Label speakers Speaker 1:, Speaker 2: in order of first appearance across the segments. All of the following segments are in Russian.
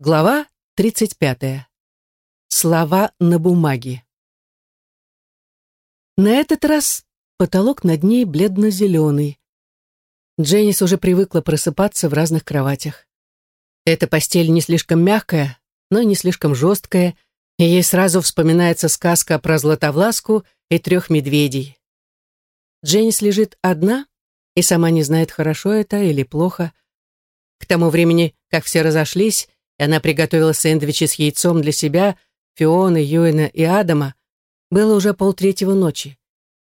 Speaker 1: Глава 35. Слова на бумаге. На этот раз потолок над ней бледно-зеленый. Дженнис уже привыкла просыпаться в разных кроватях. Эта постель не слишком мягкая, но не слишком жесткая, и ей сразу вспоминается сказка про Златовласку и трех медведей. Дженнис лежит одна и сама не знает, хорошо это или плохо. К тому времени, как все разошлись, и она приготовила сэндвичи с яйцом для себя, Фионы, Юэна и Адама, было уже полтретьего ночи,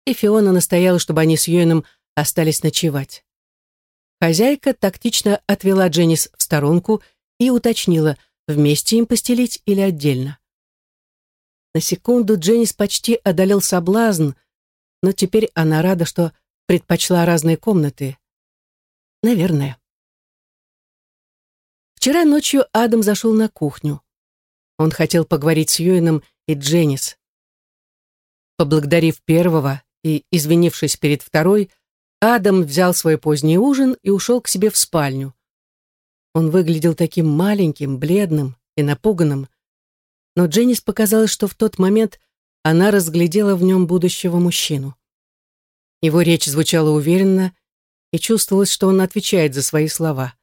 Speaker 1: и Фиона настояла, чтобы они с Юэном остались ночевать. Хозяйка тактично отвела Дженнис в сторонку и уточнила, вместе им постелить или отдельно. На секунду Дженнис почти одолел соблазн, но теперь она рада, что предпочла разные комнаты. Наверное. Вчера ночью Адам зашел на кухню. Он хотел поговорить с Юином и Дженнис. Поблагодарив первого и извинившись перед второй, Адам взял свой поздний ужин и ушел к себе в спальню. Он выглядел таким маленьким, бледным и напуганным, но Дженнис показалось, что в тот момент она разглядела в нем будущего мужчину. Его речь звучала уверенно, и чувствовалось, что он отвечает за свои слова.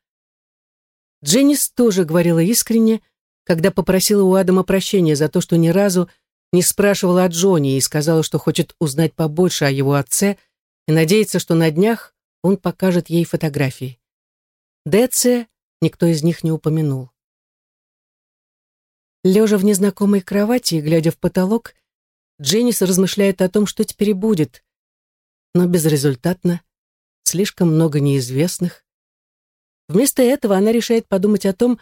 Speaker 1: Дженнис тоже говорила искренне, когда попросила у Адама прощения за то, что ни разу не спрашивала о Джонни и сказала, что хочет узнать побольше о его отце и надеется, что на днях он покажет ей фотографии. Деция никто из них не упомянул. Лежа в незнакомой кровати и глядя в потолок, Дженнис размышляет о том, что теперь будет, но безрезультатно, слишком много неизвестных, Вместо этого она решает подумать о том,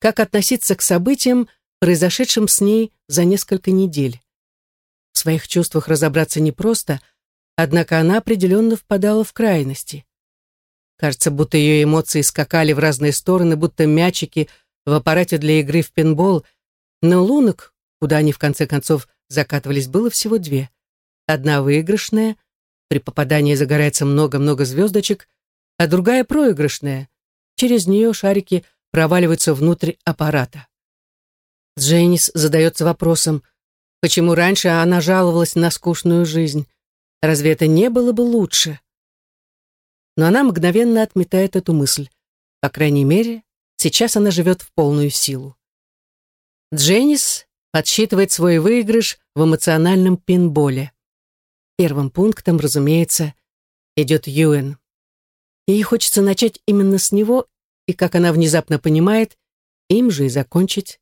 Speaker 1: как относиться к событиям, произошедшим с ней за несколько недель. В своих чувствах разобраться непросто, однако она определенно впадала в крайности. Кажется, будто ее эмоции скакали в разные стороны, будто мячики в аппарате для игры в пинбол, но лунок, куда они в конце концов закатывались, было всего две. Одна выигрышная, при попадании загорается много-много звездочек, а другая проигрышная, Через нее шарики проваливаются внутрь аппарата. Дженнис задается вопросом, почему раньше она жаловалась на скучную жизнь. Разве это не было бы лучше? Но она мгновенно отметает эту мысль. По крайней мере, сейчас она живет в полную силу. Дженнис подсчитывает свой выигрыш в эмоциональном пинболе. Первым пунктом, разумеется, идет Юэн. Ей хочется начать именно с него, и, как она внезапно понимает, им же и закончить.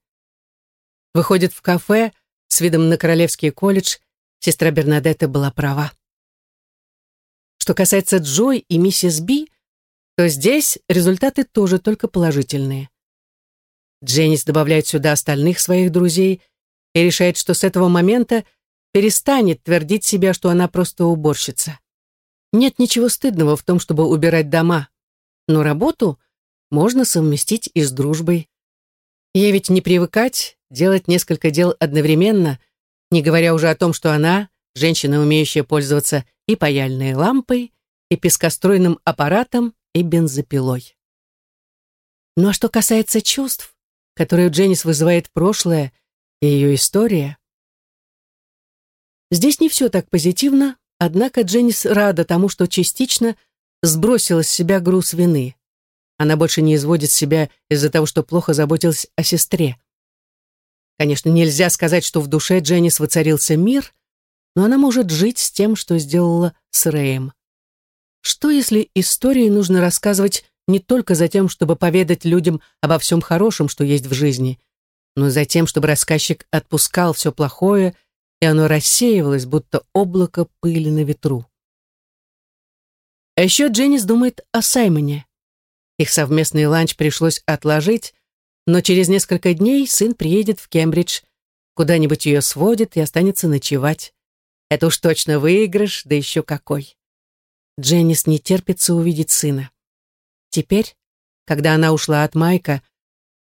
Speaker 1: Выходит в кафе с видом на Королевский колледж, сестра Бернадетта была права. Что касается Джой и миссис Би, то здесь результаты тоже только положительные. Дженнис добавляет сюда остальных своих друзей и решает, что с этого момента перестанет твердить себя, что она просто уборщица. Нет ничего стыдного в том, чтобы убирать дома, но работу можно совместить и с дружбой. Ей ведь не привыкать делать несколько дел одновременно, не говоря уже о том, что она, женщина, умеющая пользоваться и паяльной лампой, и пескоструйным аппаратом, и бензопилой. Ну а что касается чувств, которые у Дженнис вызывает прошлое и ее история, здесь не все так позитивно, Однако Дженнис рада тому, что частично сбросила с себя груз вины. Она больше не изводит себя из-за того, что плохо заботилась о сестре. Конечно, нельзя сказать, что в душе Дженнис воцарился мир, но она может жить с тем, что сделала с Рэем. Что, если истории нужно рассказывать не только за тем, чтобы поведать людям обо всем хорошем, что есть в жизни, но и за тем, чтобы рассказчик отпускал все плохое и оно рассеивалось, будто облако пыли на ветру. А еще Дженнис думает о Саймоне. Их совместный ланч пришлось отложить, но через несколько дней сын приедет в Кембридж, куда-нибудь ее сводит и останется ночевать. Это уж точно выигрыш, да еще какой. Дженнис не терпится увидеть сына. Теперь, когда она ушла от Майка,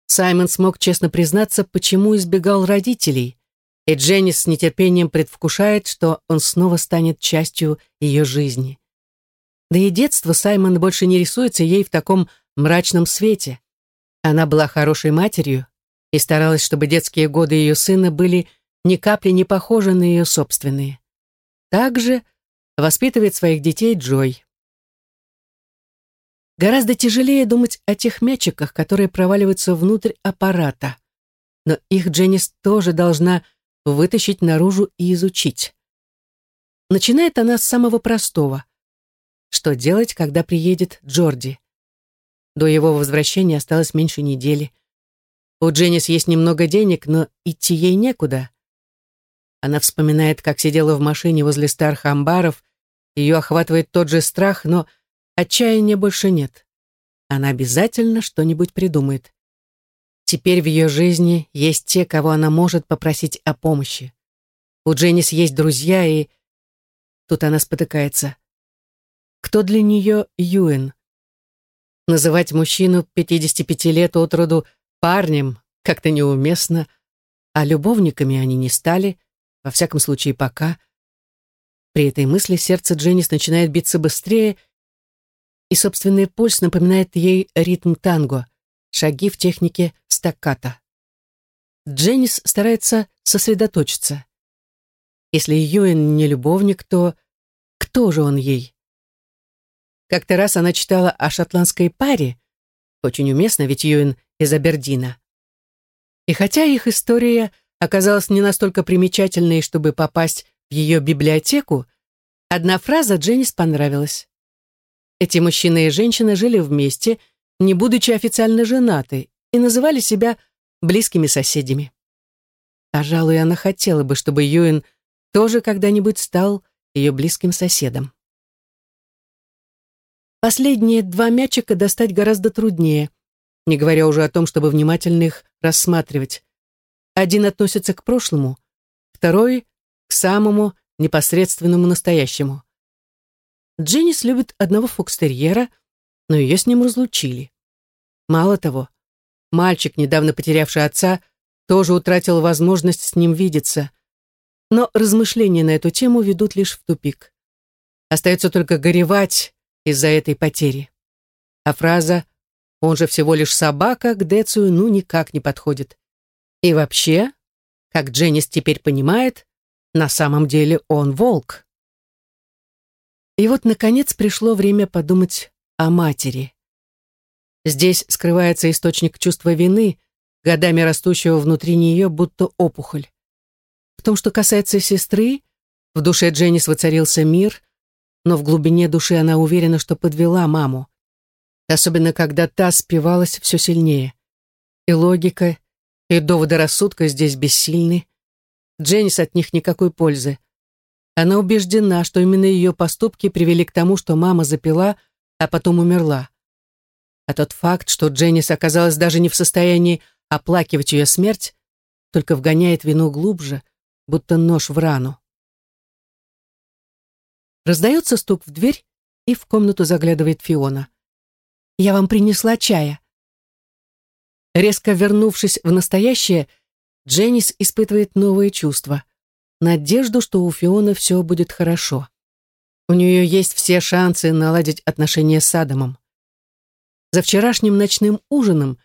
Speaker 1: Саймон смог честно признаться, почему избегал родителей, и Дженнис с нетерпением предвкушает, что он снова станет частью ее жизни. Да и детство Саймон больше не рисуется ей в таком мрачном свете. Она была хорошей матерью, и старалась, чтобы детские годы ее сына были ни капли не похожи на ее собственные. Также воспитывает своих детей Джой. Гораздо тяжелее думать о тех мячиках, которые проваливаются внутрь аппарата. Но их Дженнис тоже должна вытащить наружу и изучить. Начинает она с самого простого. Что делать, когда приедет Джорди? До его возвращения осталось меньше недели. У Дженнис есть немного денег, но идти ей некуда. Она вспоминает, как сидела в машине возле старых амбаров, ее охватывает тот же страх, но отчаяния больше нет. Она обязательно что-нибудь придумает. Теперь в ее жизни есть те, кого она может попросить о помощи. У Дженнис есть друзья, и... Тут она спотыкается. Кто для нее Юэн? Называть мужчину 55 лет от роду парнем как-то неуместно, а любовниками они не стали, во всяком случае пока. При этой мысли сердце Дженнис начинает биться быстрее, и собственный пульс напоминает ей ритм танго, шаги в технике стакката. Дженнис старается сосредоточиться. Если Юэн не любовник, то кто же он ей? Как-то раз она читала о шотландской паре, очень уместно, ведь Юэн из Абердина. И хотя их история оказалась не настолько примечательной, чтобы попасть в ее библиотеку, одна фраза Дженнис понравилась. Эти мужчина и женщина жили вместе, не будучи официально женаты, и называли себя близкими соседями. Пожалуй, она хотела бы, чтобы Юэн тоже когда-нибудь стал ее близким соседом. Последние два мячика достать гораздо труднее, не говоря уже о том, чтобы внимательно их рассматривать. Один относится к прошлому, второй — к самому непосредственному настоящему. Дженнис любит одного фокстерьера, но ее с ним разлучили. Мало того, мальчик, недавно потерявший отца, тоже утратил возможность с ним видеться. Но размышления на эту тему ведут лишь в тупик. Остается только горевать из-за этой потери. А фраза «он же всего лишь собака» к Децию ну никак не подходит. И вообще, как Дженнис теперь понимает, на самом деле он волк. И вот, наконец, пришло время подумать о матери. Здесь скрывается источник чувства вины, годами растущего внутри нее, будто опухоль. В том, что касается сестры, в душе Дженнис воцарился мир, но в глубине души она уверена, что подвела маму. Особенно, когда та спивалась все сильнее. И логика, и доводы рассудка здесь бессильны. Дженнис от них никакой пользы. Она убеждена, что именно ее поступки привели к тому, что мама запила, а потом умерла. А тот факт, что Дженнис оказалась даже не в состоянии оплакивать ее смерть, только вгоняет вину глубже, будто нож в рану. Раздается стук в дверь, и в комнату заглядывает Фиона. «Я вам принесла чая». Резко вернувшись в настоящее, Дженнис испытывает новые чувства. Надежду, что у Фионы все будет хорошо. У нее есть все шансы наладить отношения с Адамом. За вчерашним ночным ужином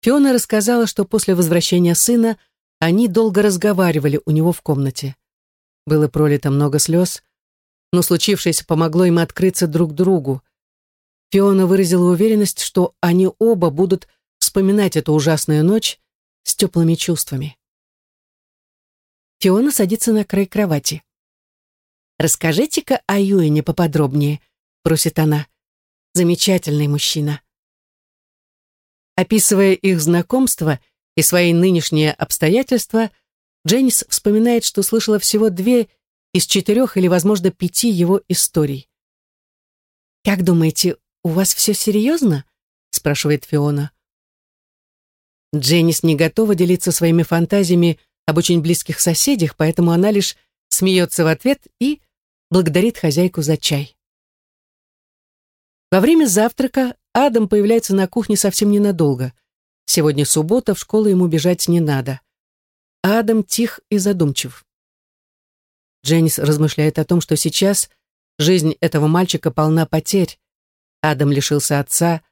Speaker 1: Фиона рассказала, что после возвращения сына они долго разговаривали у него в комнате. Было пролито много слез, но случившееся помогло им открыться друг другу. Фиона выразила уверенность, что они оба будут вспоминать эту ужасную ночь с теплыми чувствами. Фиона садится на край кровати. «Расскажите-ка о Юэне поподробнее», — просит она. «Замечательный мужчина». Описывая их знакомство и свои нынешние обстоятельства, Дженнис вспоминает, что слышала всего две из четырех или, возможно, пяти его историй. «Как думаете, у вас все серьезно?» — спрашивает Фиона. Дженнис не готова делиться своими фантазиями об очень близких соседях, поэтому она лишь смеется в ответ и благодарит хозяйку за чай. Во время завтрака Адам появляется на кухне совсем ненадолго. Сегодня суббота, в школу ему бежать не надо. Адам тих и задумчив. Дженнис размышляет о том, что сейчас жизнь этого мальчика полна потерь. Адам лишился отца,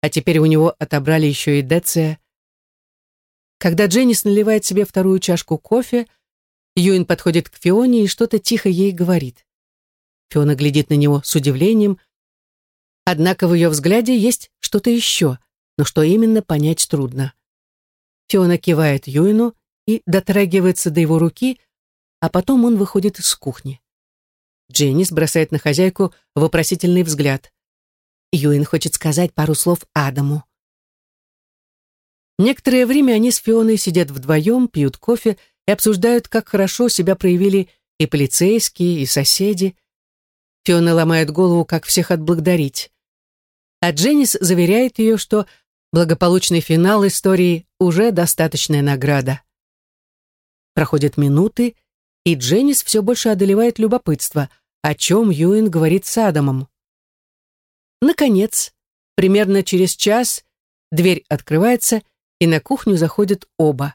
Speaker 1: а теперь у него отобрали еще и Деция. Когда Дженнис наливает себе вторую чашку кофе, Юин подходит к Фионе и что-то тихо ей говорит. Фиона глядит на него с удивлением, однако в ее взгляде есть что-то еще, но что именно, понять трудно. Фиона кивает Юину и дотрагивается до его руки, а потом он выходит из кухни. Дженнис бросает на хозяйку вопросительный взгляд. Юин хочет сказать пару слов Адаму. Некоторое время они с Фионой сидят вдвоем, пьют кофе и обсуждают, как хорошо себя проявили и полицейские, и соседи. Фиона ломает голову, как всех отблагодарить. А Дженнис заверяет ее, что благополучный финал истории уже достаточная награда. Проходят минуты, и Дженнис все больше одолевает любопытство, о чем Юин говорит с Адамом. Наконец, примерно через час, дверь открывается, и на кухню заходят оба.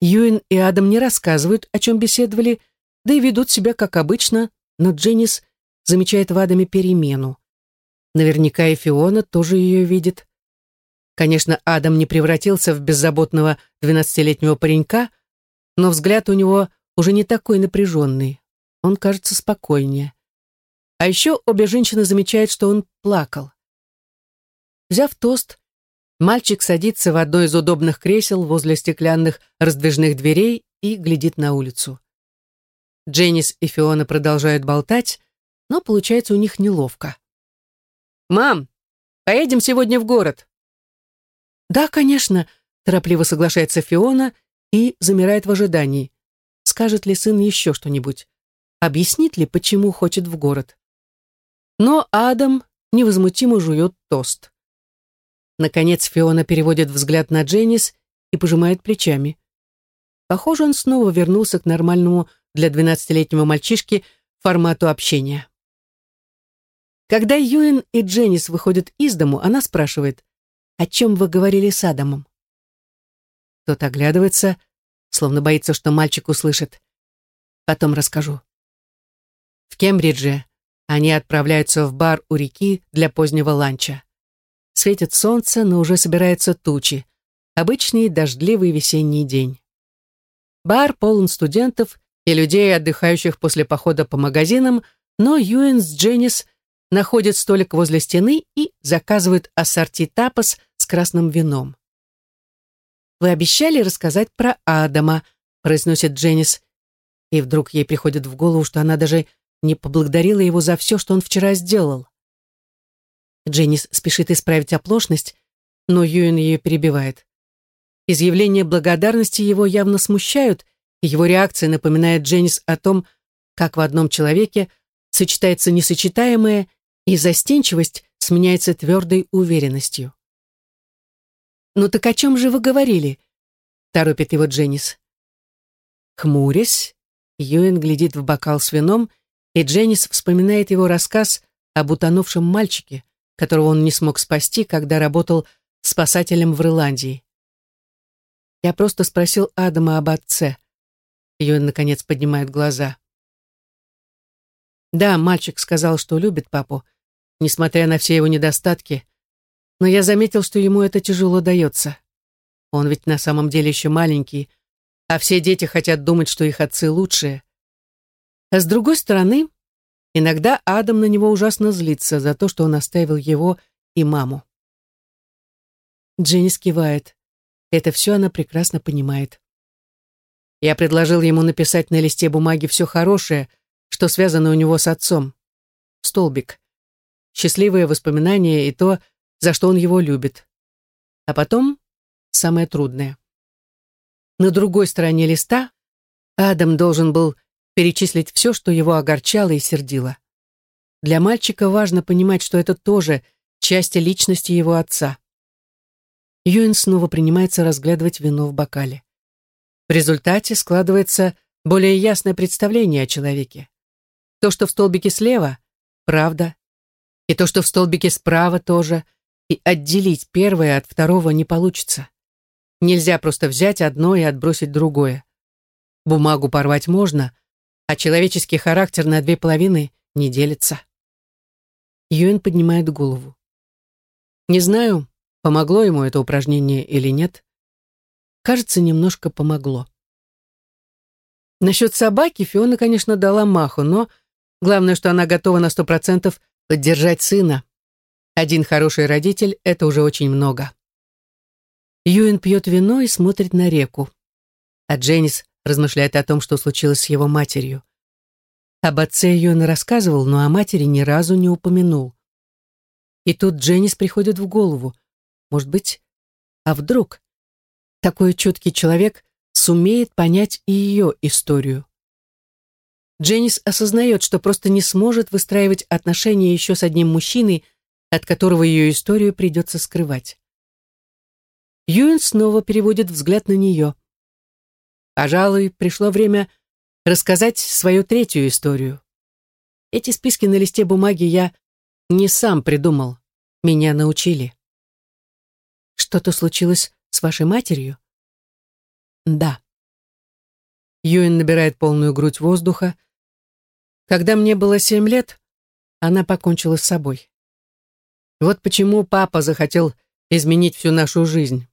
Speaker 1: Юин и Адам не рассказывают, о чем беседовали, да и ведут себя как обычно, но Дженнис замечает в Адаме перемену. Наверняка и Фиона тоже ее видит. Конечно, Адам не превратился в беззаботного двенадцатилетнего паренька, но взгляд у него уже не такой напряженный. Он кажется спокойнее. А еще обе женщины замечают, что он плакал. Взяв тост, мальчик садится в одно из удобных кресел возле стеклянных раздвижных дверей и глядит на улицу. Дженнис и Фиона продолжают болтать, но получается у них неловко. «Мам, поедем сегодня в город?» «Да, конечно», — торопливо соглашается Фиона и замирает в ожидании. Скажет ли сын еще что-нибудь? Объяснит ли, почему хочет в город? Но Адам невозмутимо жует тост. Наконец Фиона переводит взгляд на Дженнис и пожимает плечами. Похоже, он снова вернулся к нормальному для двенадцатилетнего мальчишки формату общения. Когда Юэн и Дженнис выходят из дому, она спрашивает, «О чем вы говорили с Адамом?» Тот оглядывается, словно боится, что мальчик услышит. Потом расскажу. В Кембридже они отправляются в бар у реки для позднего ланча. Светит солнце, но уже собираются тучи. Обычный дождливый весенний день. Бар полон студентов и людей, отдыхающих после похода по магазинам, но Юэн с Дженнис находят столик возле стены и заказывают ассорти тапос с красным вином. «Вы обещали рассказать про Адама», — произносит Дженнис. И вдруг ей приходит в голову, что она даже не поблагодарила его за все, что он вчера сделал. Дженнис спешит исправить оплошность, но Юэн ее перебивает. Изъявления благодарности его явно смущают, и его реакция напоминает Дженнис о том, как в одном человеке сочетается несочетаемое, и застенчивость сменяется твердой уверенностью. «Ну так о чем же вы говорили?» — торопит его Дженнис. Хмурясь, Юэн глядит в бокал с вином и Дженнис вспоминает его рассказ об утонувшем мальчике, которого он не смог спасти, когда работал спасателем в Ирландии. Я просто спросил Адама об отце. Ее, наконец, поднимает глаза. Да, мальчик сказал, что любит папу, несмотря на все его недостатки, но я заметил, что ему это тяжело дается. Он ведь на самом деле еще маленький, а все дети хотят думать, что их отцы лучшие. А с другой стороны, иногда Адам на него ужасно злится за то, что он оставил его и маму. Дженни скивает. Это все она прекрасно понимает. Я предложил ему написать на листе бумаги все хорошее, что связано у него с отцом. Столбик. Счастливые воспоминания и то, за что он его любит. А потом самое трудное. На другой стороне листа Адам должен был перечислить все, что его огорчало и сердило. Для мальчика важно понимать, что это тоже часть личности его отца. Юэн снова принимается разглядывать вино в бокале. В результате складывается более ясное представление о человеке. То, что в столбике слева — правда, и то, что в столбике справа тоже, и отделить первое от второго не получится. Нельзя просто взять одно и отбросить другое. Бумагу порвать можно, а человеческий характер на две половины не делится. Юэн поднимает голову. Не знаю, помогло ему это упражнение или нет. кажется, немножко помогло. Насчет собаки Фиона, конечно, дала маху, но главное, что она готова на сто процентов поддержать сына. Один хороший родитель — это уже очень много. Юин пьет вино и смотрит на реку. А Дженнис размышляет о том, что случилось с его матерью. Об отце Юин рассказывал, но о матери ни разу не упомянул. И тут Дженнис приходит в голову. Может быть, а вдруг? Такой чуткий человек сумеет понять и ее историю. Дженнис осознает, что просто не сможет выстраивать отношения еще с одним мужчиной, от которого ее историю придется скрывать. Юэн снова переводит взгляд на нее. Пожалуй, пришло время рассказать свою третью историю. Эти списки на листе бумаги я не сам придумал, меня научили. Что-то случилось с вашей матерью? Да. Юэн набирает полную грудь воздуха. Когда мне было семь лет, она покончила с собой. Вот почему папа захотел изменить всю нашу жизнь.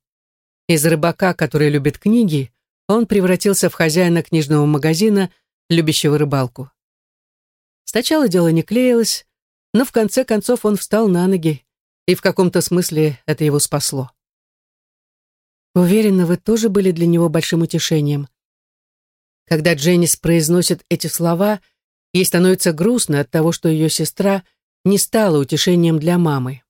Speaker 1: Из рыбака, который любит книги, он превратился в хозяина книжного магазина, любящего рыбалку. Сначала дело не клеилось, но в конце концов он встал на ноги, и в каком-то смысле это его спасло. Уверена, вы тоже были для него большим утешением. Когда Дженнис произносит эти слова, ей становится грустно от того, что ее сестра не стала утешением для мамы.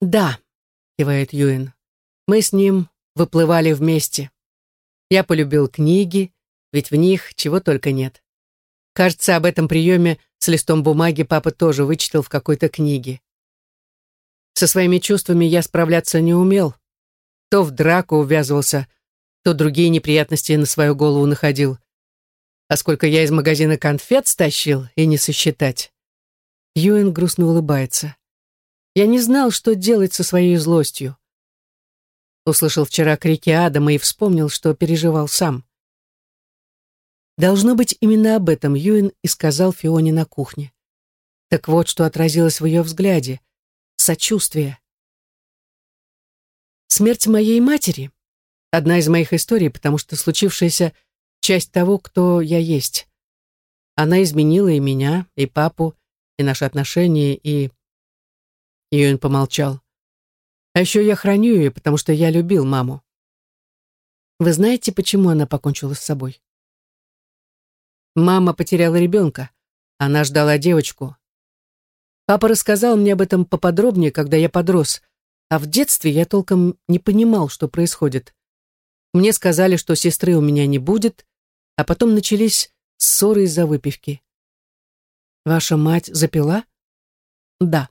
Speaker 1: «Да», — кивает Юэн, — «мы с ним выплывали вместе. Я полюбил книги, ведь в них чего только нет. Кажется, об этом приеме с листом бумаги папа тоже вычитал в какой-то книге. Со своими чувствами я справляться не умел, то в драку увязывался, то другие неприятности на свою голову находил. А сколько я из магазина конфет стащил, и не сосчитать. Юэн грустно улыбается. Я не знал, что делать со своей злостью. Услышал вчера крики Адама и вспомнил, что переживал сам. Должно быть, именно об этом Юэн и сказал Фионе на кухне. Так вот, что отразилось в ее взгляде. Сочувствие. Смерть моей матери — одна из моих историй, потому что случившаяся часть того, кто я есть. Она изменила и меня, и папу, и наши отношения, и... Юэн помолчал. А еще я храню ее, потому что я любил маму. Вы знаете, почему она покончила с собой? Мама потеряла ребенка. Она ждала девочку. Папа рассказал мне об этом поподробнее, когда я подрос — а в детстве я толком не понимал, что происходит. Мне сказали, что сестры у меня не будет, а потом начались ссоры из-за выпивки. Ваша мать запила? Да.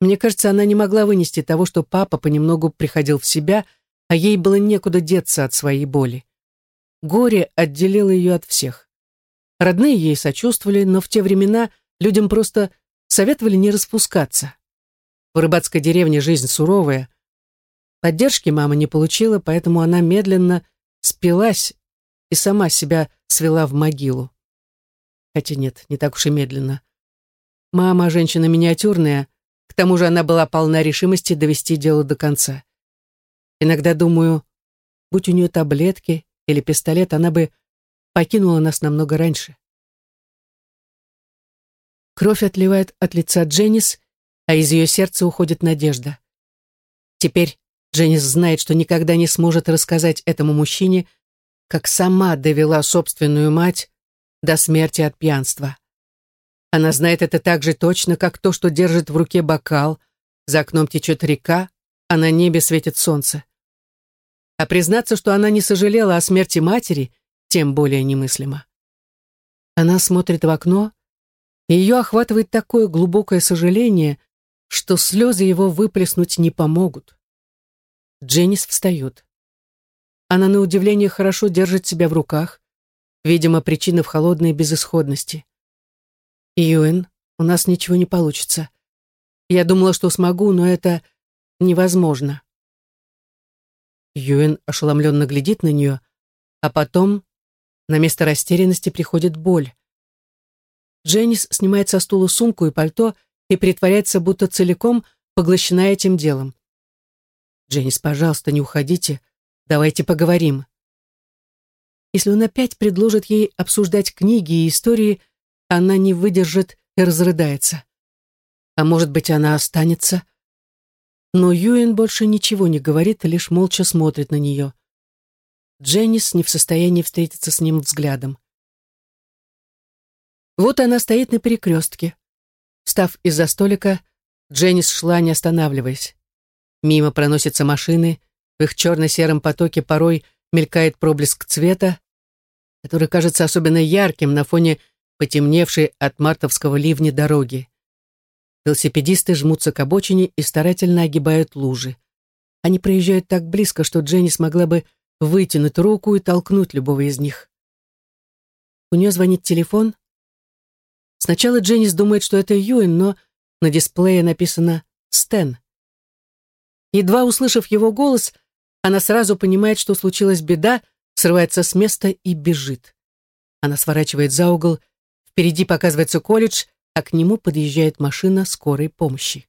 Speaker 1: Мне кажется, она не могла вынести того, что папа понемногу приходил в себя, а ей было некуда деться от своей боли. Горе отделило ее от всех. Родные ей сочувствовали, но в те времена людям просто советовали не распускаться. В рыбацкой деревне жизнь суровая. Поддержки мама не получила, поэтому она медленно спилась и сама себя свела в могилу. Хотя нет, не так уж и медленно. Мама женщина миниатюрная, к тому же она была полна решимости довести дело до конца. Иногда думаю, будь у нее таблетки или пистолет, она бы покинула нас намного раньше. Кровь отливает от лица Дженнис, а из ее сердца уходит надежда. Теперь Дженнис знает, что никогда не сможет рассказать этому мужчине, как сама довела собственную мать до смерти от пьянства. Она знает это так же точно, как то, что держит в руке бокал, за окном течет река, а на небе светит солнце. А признаться, что она не сожалела о смерти матери, тем более немыслимо. Она смотрит в окно, и ее охватывает такое глубокое сожаление, что слезы его выплеснуть не помогут. Дженнис встает. Она на удивление хорошо держит себя в руках. Видимо, причина в холодной безысходности. Юэн, у нас ничего не получится. Я думала, что смогу, но это невозможно. Юэн ошеломленно глядит на нее, а потом на место растерянности приходит боль. Дженнис снимает со стула сумку и пальто и притворяется, будто целиком поглощена этим делом. «Дженнис, пожалуйста, не уходите. Давайте поговорим». Если он опять предложит ей обсуждать книги и истории, она не выдержит и разрыдается. А может быть, она останется? Но Юэн больше ничего не говорит, лишь молча смотрит на нее. Дженнис не в состоянии встретиться с ним взглядом. Вот она стоит на перекрестке. Встав из-за столика, Дженнис шла, не останавливаясь. Мимо проносятся машины, в их черно-сером потоке порой мелькает проблеск цвета, который кажется особенно ярким на фоне потемневшей от мартовского ливня дороги. Велосипедисты жмутся к обочине и старательно огибают лужи. Они проезжают так близко, что Дженни смогла бы вытянуть руку и толкнуть любого из них. У нее звонит телефон. Сначала Дженнис думает, что это Юэн, но на дисплее написано «Стэн». Едва услышав его голос, она сразу понимает, что случилась беда, срывается с места и бежит. Она сворачивает за угол, впереди показывается колледж, а к нему подъезжает машина скорой помощи.